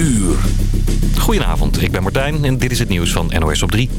uur. Goedenavond, ik ben Martijn en dit is het nieuws van NOS op 3.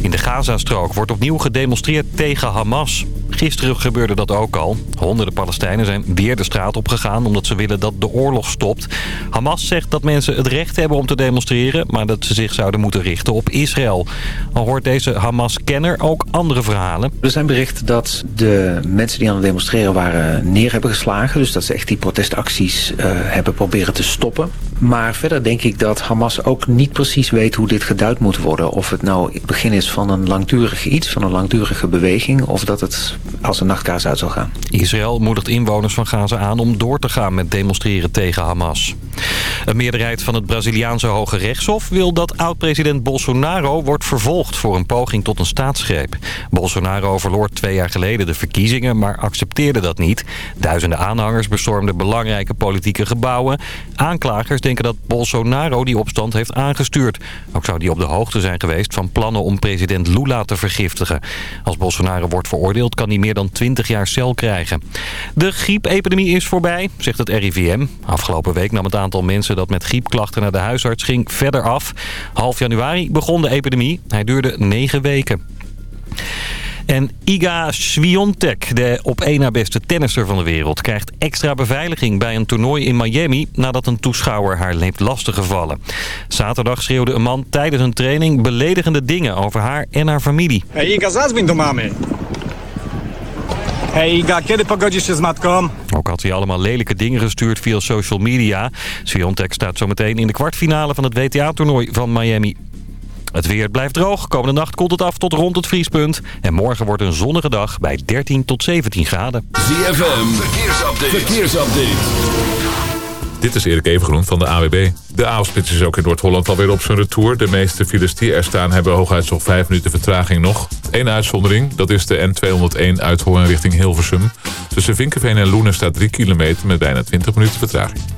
In de Gazastrook wordt opnieuw gedemonstreerd tegen Hamas. Gisteren gebeurde dat ook al. Honderden Palestijnen zijn weer de straat opgegaan omdat ze willen dat de oorlog stopt. Hamas zegt dat mensen het recht hebben om te demonstreren... maar dat ze zich zouden moeten richten op Israël. Al hoort deze Hamas-kenner ook andere verhalen. Er zijn berichten dat de mensen die aan het demonstreren waren neer hebben geslagen. Dus dat ze echt die protestacties uh, hebben proberen te stoppen. Maar verder denk ik dat Hamas ook niet precies weet hoe dit geduid moet worden. Of het nou het begin is van een langdurig iets, van een langdurige beweging... of dat het als een nachtkaars uit zal gaan. Israël moedigt inwoners van Gaza aan om door te gaan met demonstreren tegen Hamas. Een meerderheid van het Braziliaanse Hoge Rechtshof wil dat oud-president Bolsonaro wordt vervolgd voor een poging tot een staatsgreep. Bolsonaro verloor twee jaar geleden de verkiezingen, maar accepteerde dat niet. Duizenden aanhangers bestormden belangrijke politieke gebouwen. Aanklagers denken dat Bolsonaro die opstand heeft aangestuurd. Ook zou hij op de hoogte zijn geweest van plannen om president Lula te vergiftigen. Als Bolsonaro wordt veroordeeld kan hij meer dan 20 jaar cel krijgen. De griepepidemie is voorbij, zegt het RIVM. Afgelopen week nam het aantal mensen dat met griepklachten naar de huisarts ging verder af. Half januari begon de epidemie. Hij duurde negen weken. En Iga Swiatek, de op één na beste tennisser van de wereld... krijgt extra beveiliging bij een toernooi in Miami... nadat een toeschouwer haar heeft lastiggevallen. Zaterdag schreeuwde een man tijdens een training beledigende dingen over haar en haar familie. Hey Iga, zadzwoń do mamy. Hey Iga, kiedy pogodzisz się z matką? Ook had hij allemaal lelijke dingen gestuurd via social media. Swiatek staat zometeen in de kwartfinale van het WTA-toernooi van Miami. Het weer blijft droog. Komende nacht koelt het af tot rond het vriespunt. En morgen wordt een zonnige dag bij 13 tot 17 graden. ZFM, verkeersupdate. verkeersupdate. Dit is Erik Evengroen van de AWB. De avondspits is ook in Noord-Holland alweer op zijn retour. De meeste files die er staan hebben hooguit zo'n 5 minuten vertraging nog. Eén uitzondering, dat is de N201 Uithoorn richting Hilversum. Tussen Vinkenveen en Loenen staat 3 kilometer met bijna 20 minuten vertraging.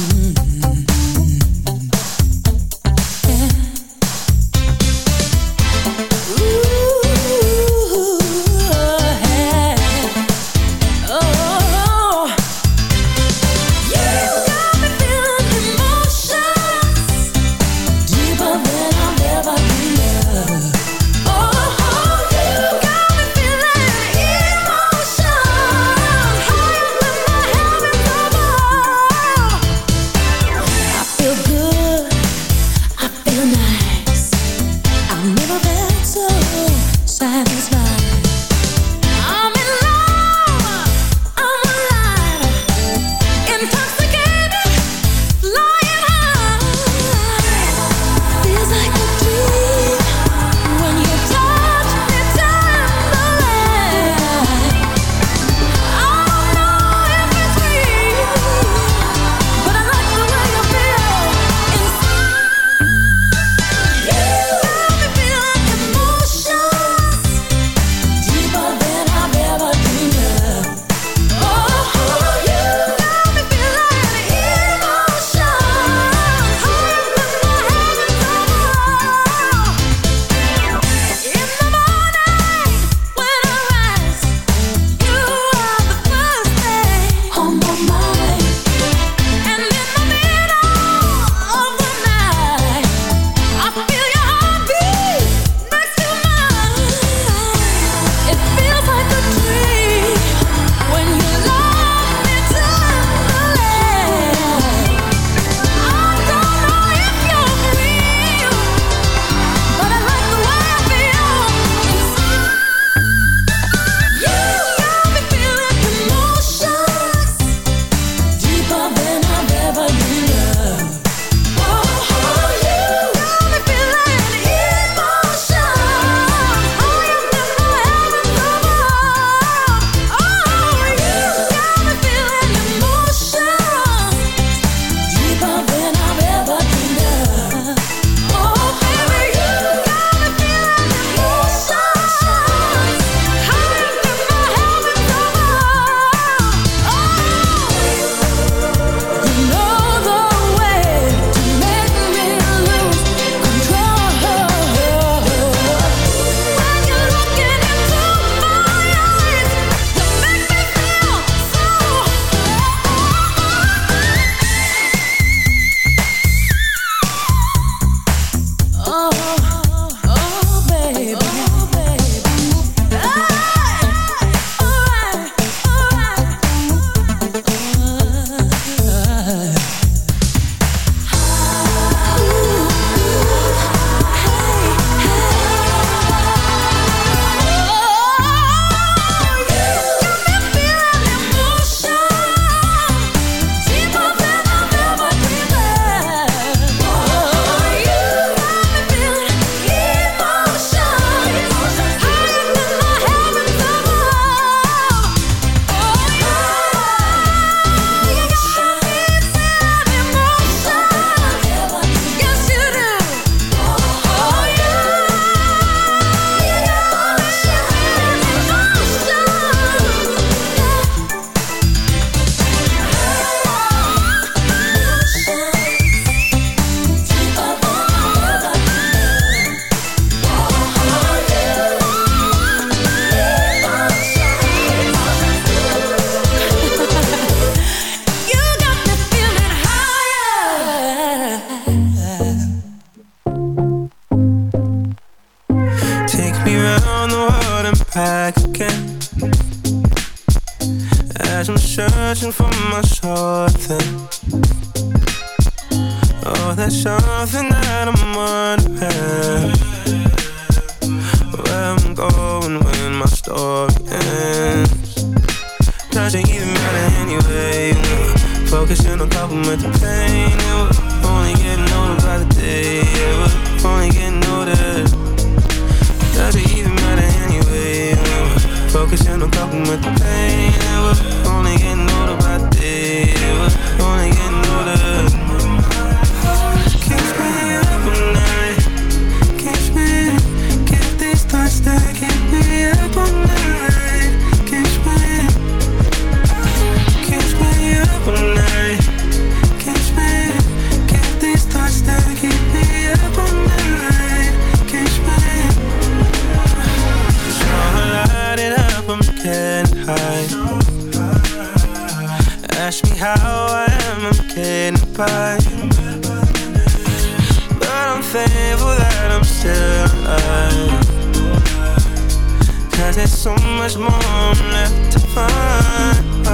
much more I'm left to find.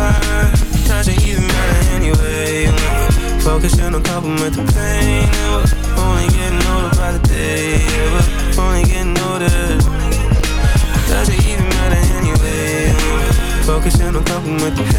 Doesn't even matter anyway. Focusing on coping with the pain. Yeah, we're Only getting older by the day. Yeah, we're Only getting older. Doesn't even matter anyway. Focusing on coping with the pain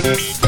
Thank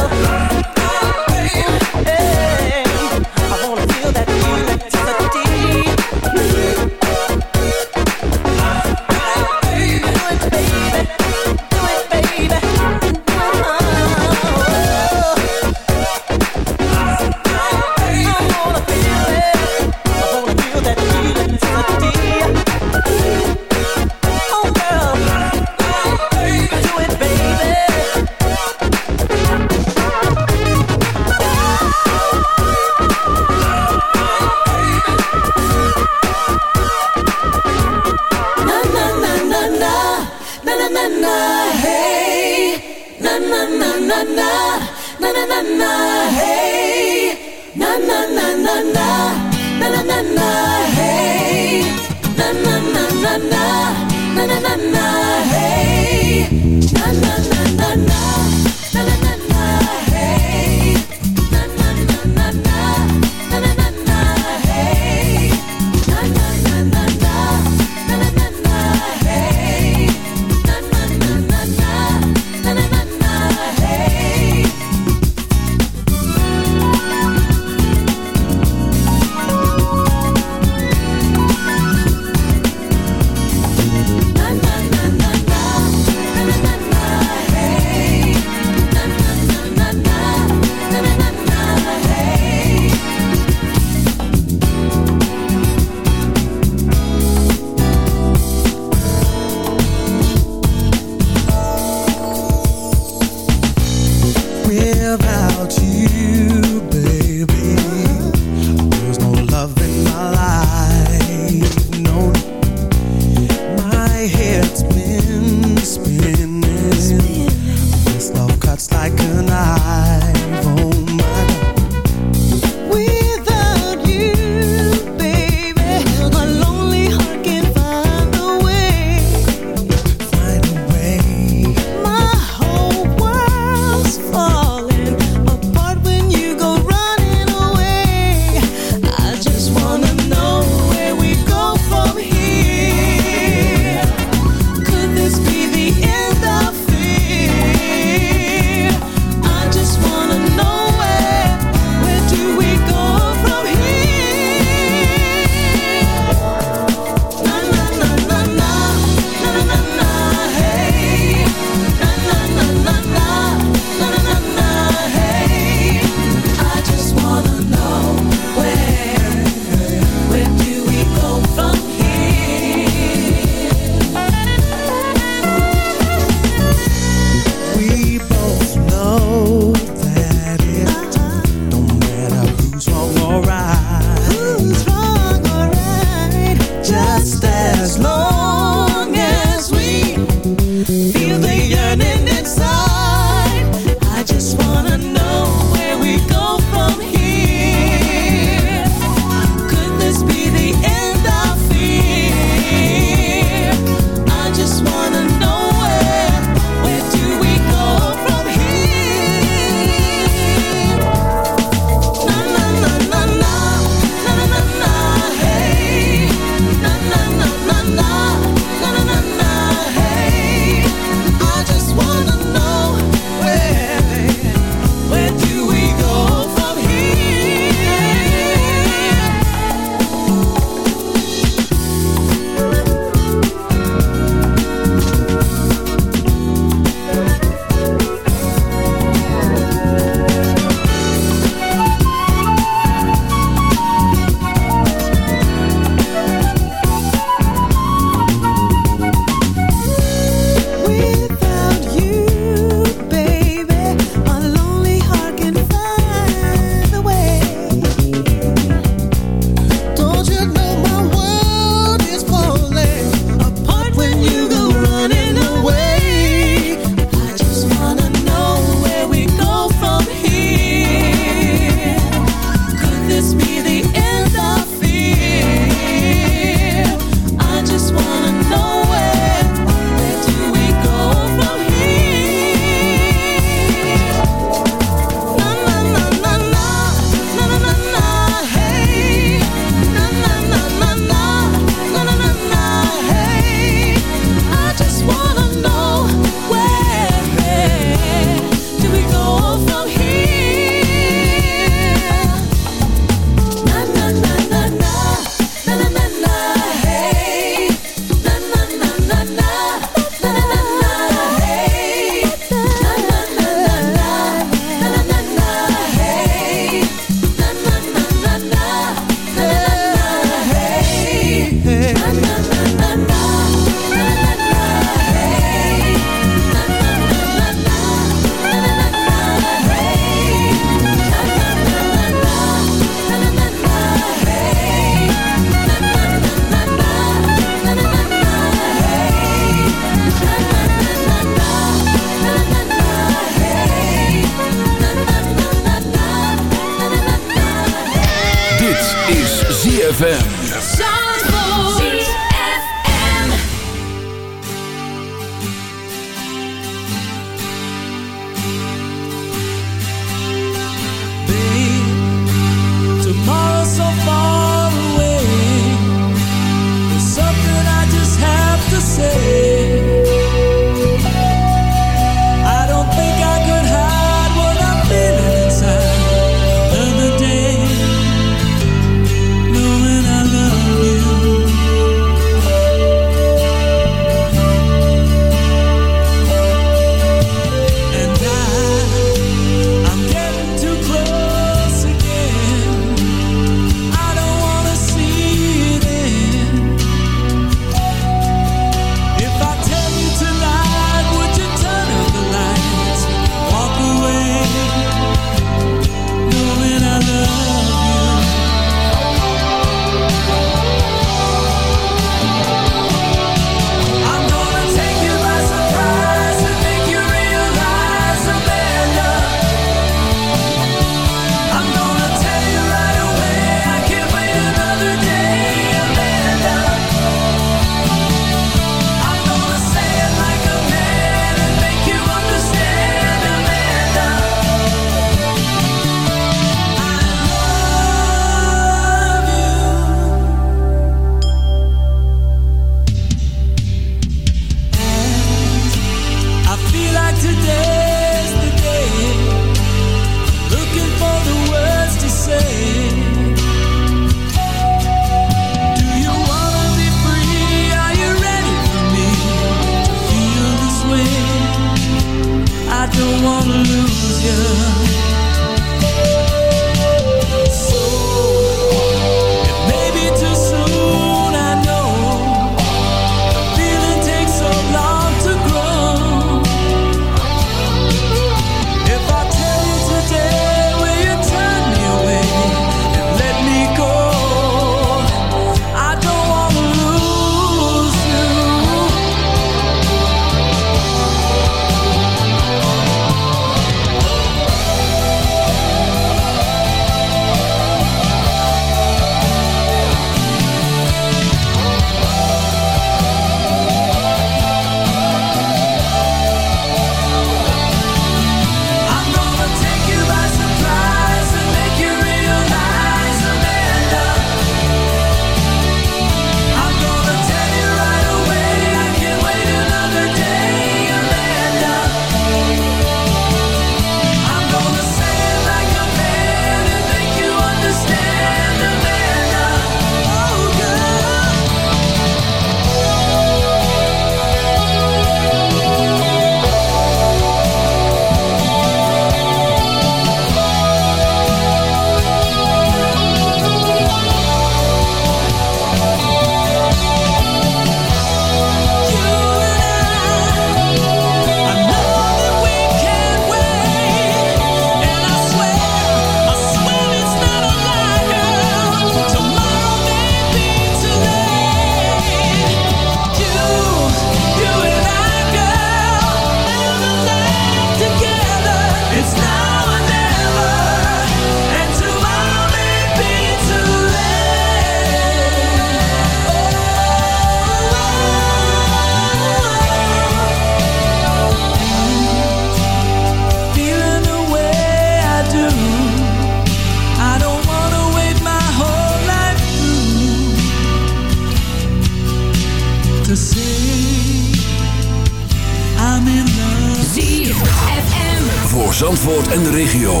I'm in love. ZFM. Voor Zandvoort en de regio.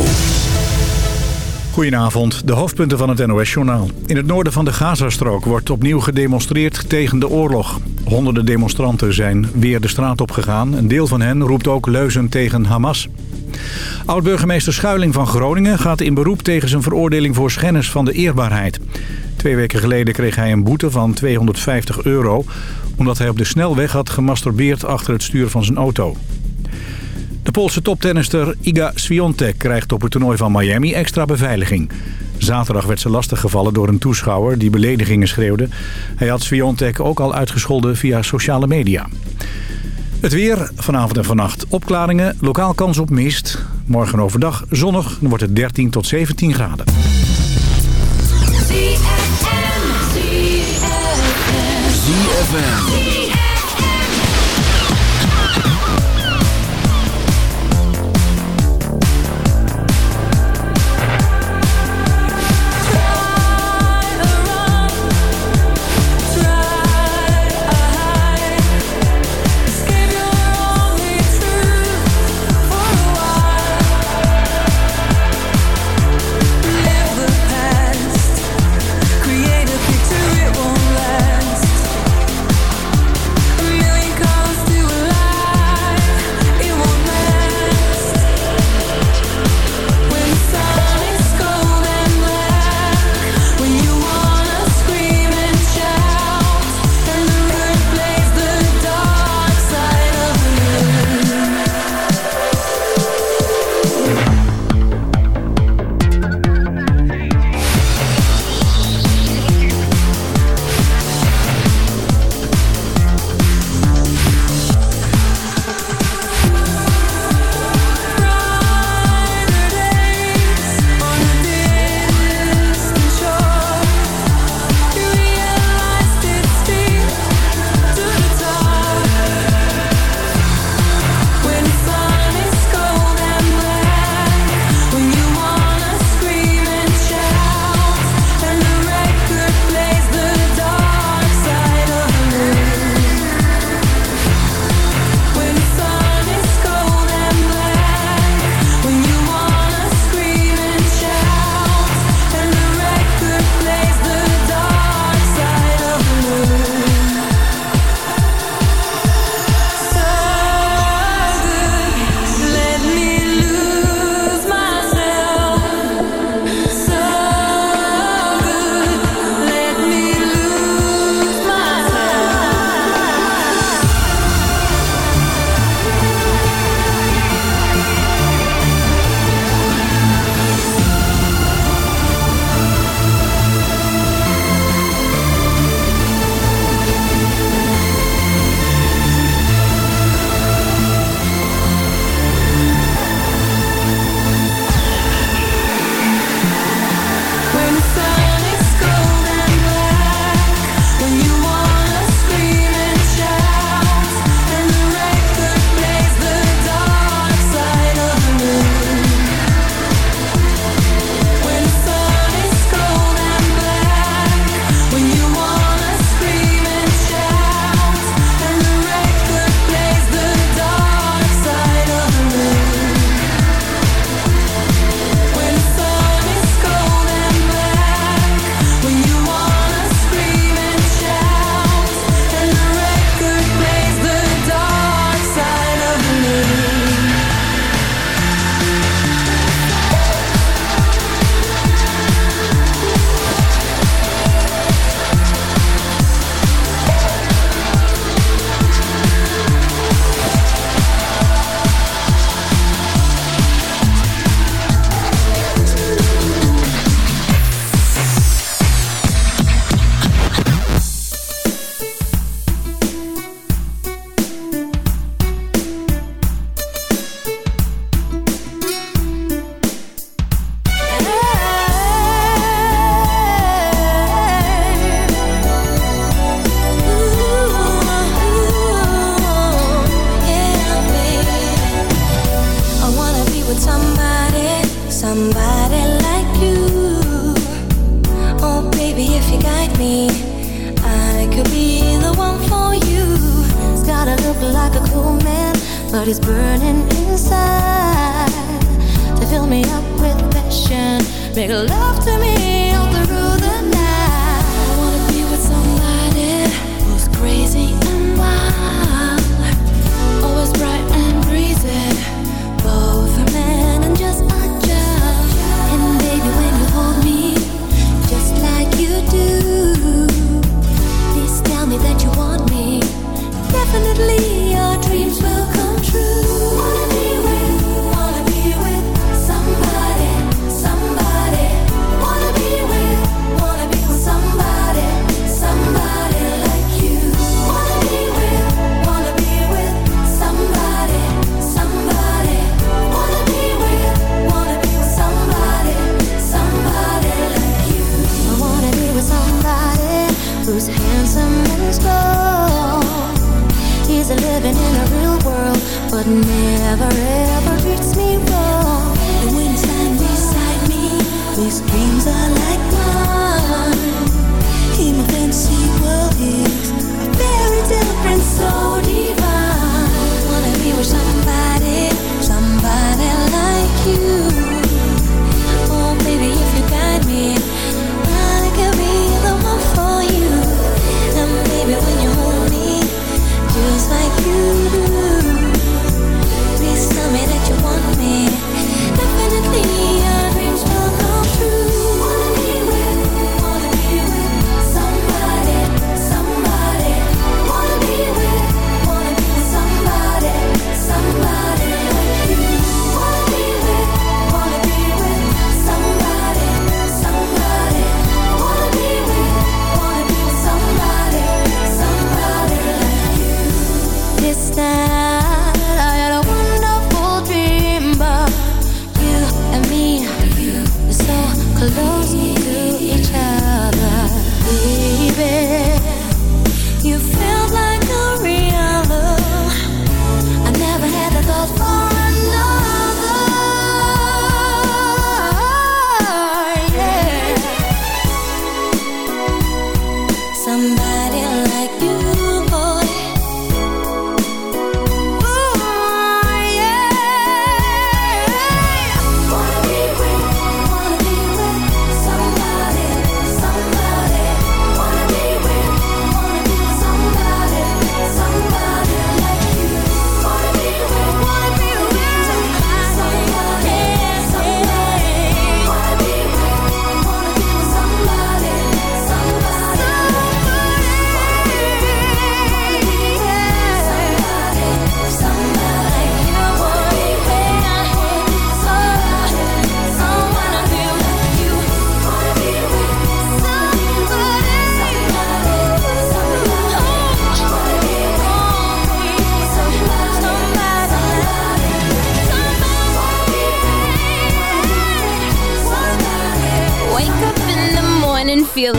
Goedenavond, de hoofdpunten van het NOS-journaal. In het noorden van de Gazastrook wordt opnieuw gedemonstreerd tegen de oorlog. Honderden demonstranten zijn weer de straat opgegaan. Een deel van hen roept ook leuzen tegen Hamas. Oud-burgemeester Schuiling van Groningen gaat in beroep tegen zijn veroordeling voor schennis van de eerbaarheid. Twee weken geleden kreeg hij een boete van 250 euro... omdat hij op de snelweg had gemasturbeerd achter het stuur van zijn auto. De Poolse toptennister Iga Swiatek krijgt op het toernooi van Miami extra beveiliging. Zaterdag werd ze lastiggevallen door een toeschouwer die beledigingen schreeuwde. Hij had Sviontek ook al uitgescholden via sociale media. Het weer, vanavond en vannacht opklaringen, lokaal kans op mist. Morgen overdag zonnig, dan wordt het 13 tot 17 graden.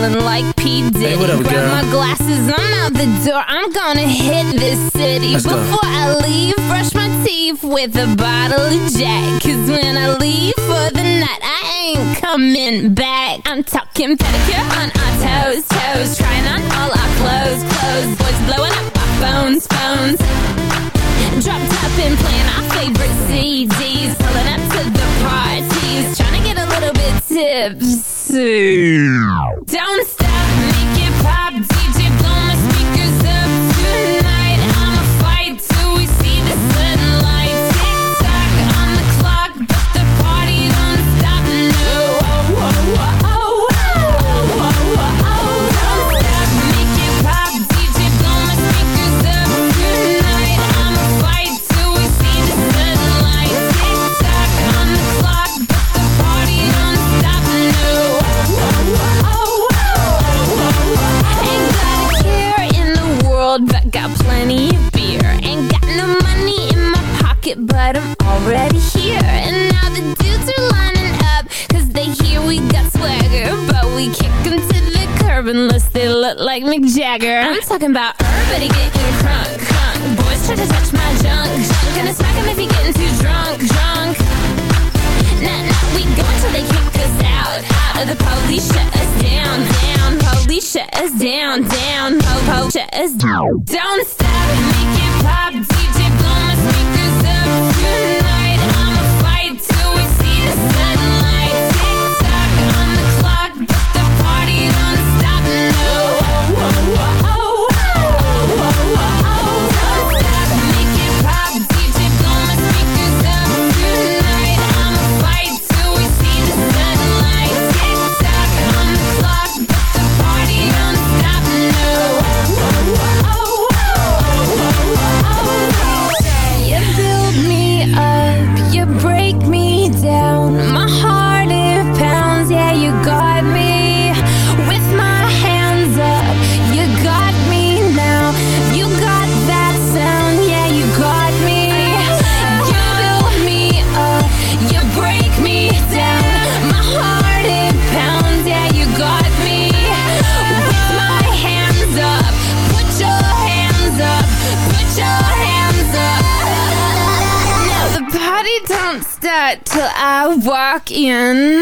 feeling like swagger. I'm talking about everybody getting drunk. crunk. Boys try to touch my junk, junk. Gonna smack him if he getting too drunk, drunk. Nah, nah, we go until they kick us out, out. of The police shut us down, down. Police shut us down, down. Ho, ho, shut us down. Don't stop, make it pop. DJ blow my speakers up tonight. I walk in.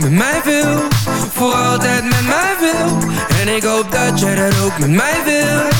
met mij wil. Voor altijd met mij wil. En ik hoop dat jij dat ook met mij wil